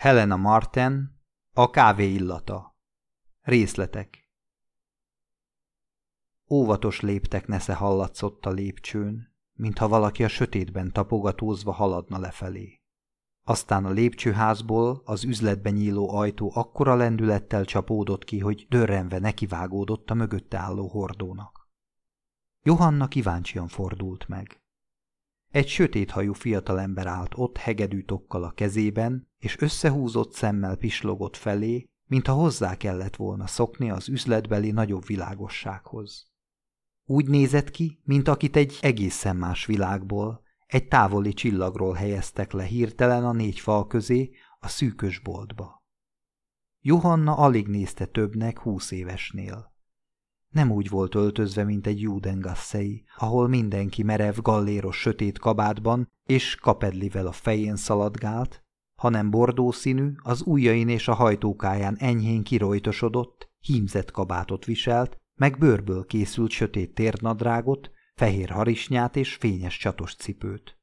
Helena Marten, a kávé illata. Részletek. Óvatos léptek nesze hallatszott a lépcsőn, mintha valaki a sötétben tapogatózva haladna lefelé. Aztán a lépcsőházból az üzletben nyíló ajtó akkora lendülettel csapódott ki, hogy dörrenve nekivágódott a mögötte álló hordónak. Johanna kíváncsian fordult meg. Egy sötéthajú fiatalember állt ott hegedű tokkal a kezében, és összehúzott szemmel pislogott felé, mintha hozzá kellett volna szokni az üzletbeli nagyobb világossághoz. Úgy nézett ki, mint akit egy egészen más világból, egy távoli csillagról helyeztek le hirtelen a négy fal közé, a szűkös boltba. Johanna alig nézte többnek húsz évesnél. Nem úgy volt öltözve, mint egy Judengasszei, ahol mindenki merev, galléros sötét kabátban és kapedlivel a fején szaladgált, hanem bordó színű, az ujjain és a hajtókáján enyhén kirojtosodott, hímzett kabátot viselt, meg bőrből készült sötét térnadrágot, fehér harisnyát és fényes csatos cipőt.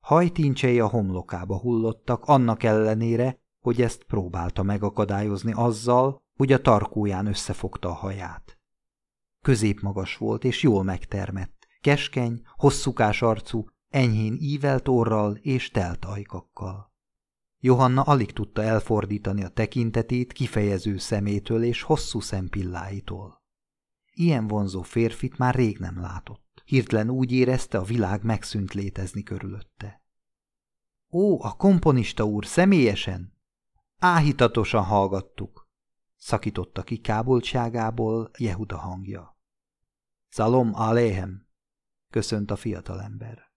Hajtincsei a homlokába hullottak, annak ellenére, hogy ezt próbálta megakadályozni azzal, hogy a tarkóján összefogta a haját. Középmagas volt és jól megtermett, keskeny, hosszúkás arcú, enyhén ívelt orral és telt ajkakkal. Johanna alig tudta elfordítani a tekintetét kifejező szemétől és hosszú szempilláitól. Ilyen vonzó férfit már rég nem látott. Hirtelen úgy érezte, a világ megszűnt létezni körülötte. Ó, a komponista úr, személyesen? Áhítatosan hallgattuk, szakította ki káboltságából Jehuda hangja. Szalom aléhem, köszönt a fiatalember.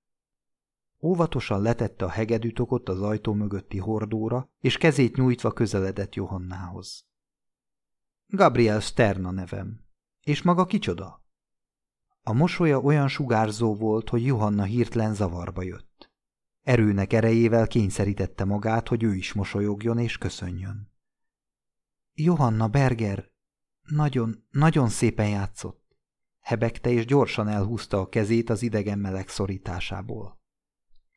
Óvatosan letette a hegedűtokot az ajtó mögötti hordóra, és kezét nyújtva közeledett Johannához. Gabriel Sterna nevem. És maga kicsoda? A mosolya olyan sugárzó volt, hogy Johanna hirtelen zavarba jött. Erőnek erejével kényszerítette magát, hogy ő is mosolyogjon és köszönjön. Johanna Berger nagyon, nagyon szépen játszott. Hebegte és gyorsan elhúzta a kezét az idegen meleg szorításából.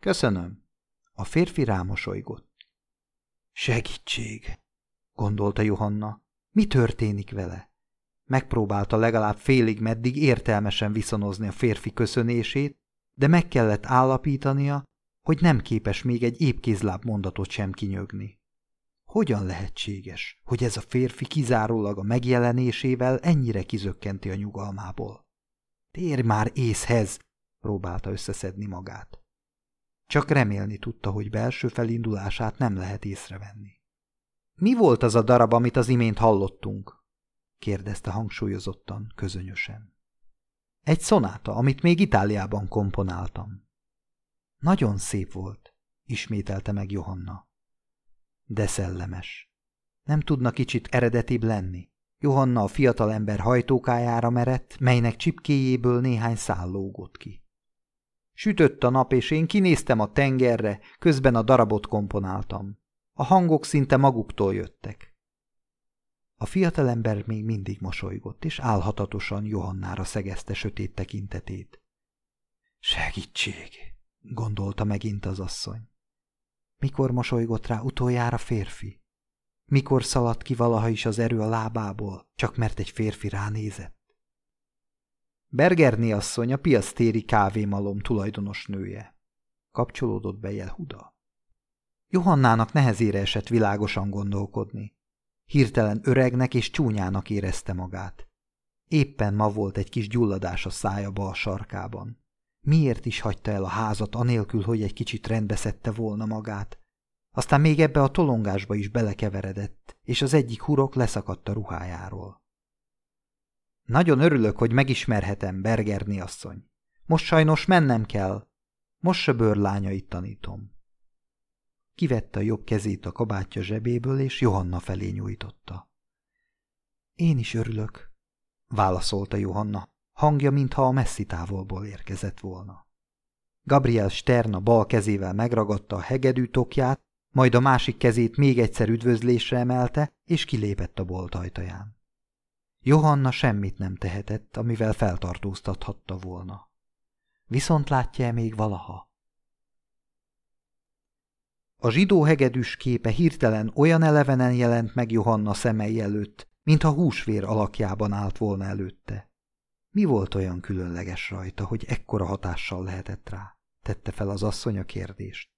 Köszönöm. A férfi rámosolygott. Segítség, gondolta Johanna. Mi történik vele? Megpróbálta legalább félig meddig értelmesen viszonozni a férfi köszönését, de meg kellett állapítania, hogy nem képes még egy épkézláb mondatot sem kinyögni. Hogyan lehetséges, hogy ez a férfi kizárólag a megjelenésével ennyire kizökkenti a nyugalmából? Térj már észhez, próbálta összeszedni magát. Csak remélni tudta, hogy belső felindulását nem lehet észrevenni. Mi volt az a darab, amit az imént hallottunk? kérdezte hangsúlyozottan, közönösen. Egy szonáta, amit még Itáliában komponáltam. Nagyon szép volt, ismételte meg Johanna. De szellemes. Nem tudna kicsit eredetibb lenni? Johanna a fiatalember hajtókájára merett, melynek csipkéjéből néhány szál lógott ki. Sütött a nap, és én kinéztem a tengerre, közben a darabot komponáltam. A hangok szinte maguktól jöttek. A fiatalember még mindig mosolygott, és álhatatosan Johannára szegezte sötét tekintetét. Segítség, gondolta megint az asszony. Mikor mosolygott rá utoljára férfi? Mikor szaladt ki valaha is az erő a lábából, csak mert egy férfi ránézett? Bergerni asszony a piasztéri kávémalom tulajdonos nője. Kapcsolódott be Jelhuda. Johannának nehezére esett világosan gondolkodni. Hirtelen öregnek és csúnyának érezte magát. Éppen ma volt egy kis gyulladás a szája bal sarkában. Miért is hagyta el a házat anélkül, hogy egy kicsit rendbeszedte volna magát? Aztán még ebbe a tolongásba is belekeveredett, és az egyik hurok leszakadt a ruhájáról. Nagyon örülök, hogy megismerhetem, Bergerni asszony. Most sajnos mennem kell. Most se bőrlányait tanítom. Kivette a jobb kezét a kabátja zsebéből, és Johanna felé nyújtotta. Én is örülök, válaszolta Johanna, hangja, mintha a messzi távolból érkezett volna. Gabriel Stern a bal kezével megragadta a hegedű tokját, majd a másik kezét még egyszer üdvözlésre emelte, és kilépett a bolt ajtaján. Johanna semmit nem tehetett, amivel feltartóztathatta volna. Viszont látja -e még valaha? A zsidó hegedűs képe hirtelen olyan elevenen jelent meg Johanna szemei előtt, mintha húsvér alakjában állt volna előtte. Mi volt olyan különleges rajta, hogy ekkora hatással lehetett rá? Tette fel az asszony a kérdést.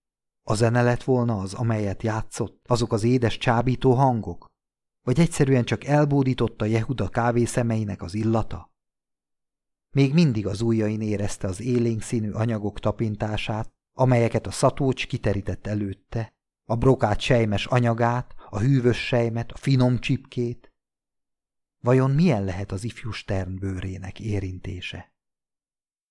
A zene lett volna az, amelyet játszott, azok az édes csábító hangok? Vagy egyszerűen csak elbódította Jehuda kávé szemeinek az illata? Még mindig az ujjain érezte az élénk színű anyagok tapintását, amelyeket a szatócs kiterített előtte, a brokát sejmes anyagát, a hűvös sejmet, a finom csipkét. Vajon milyen lehet az ifjú Stern bőrének érintése?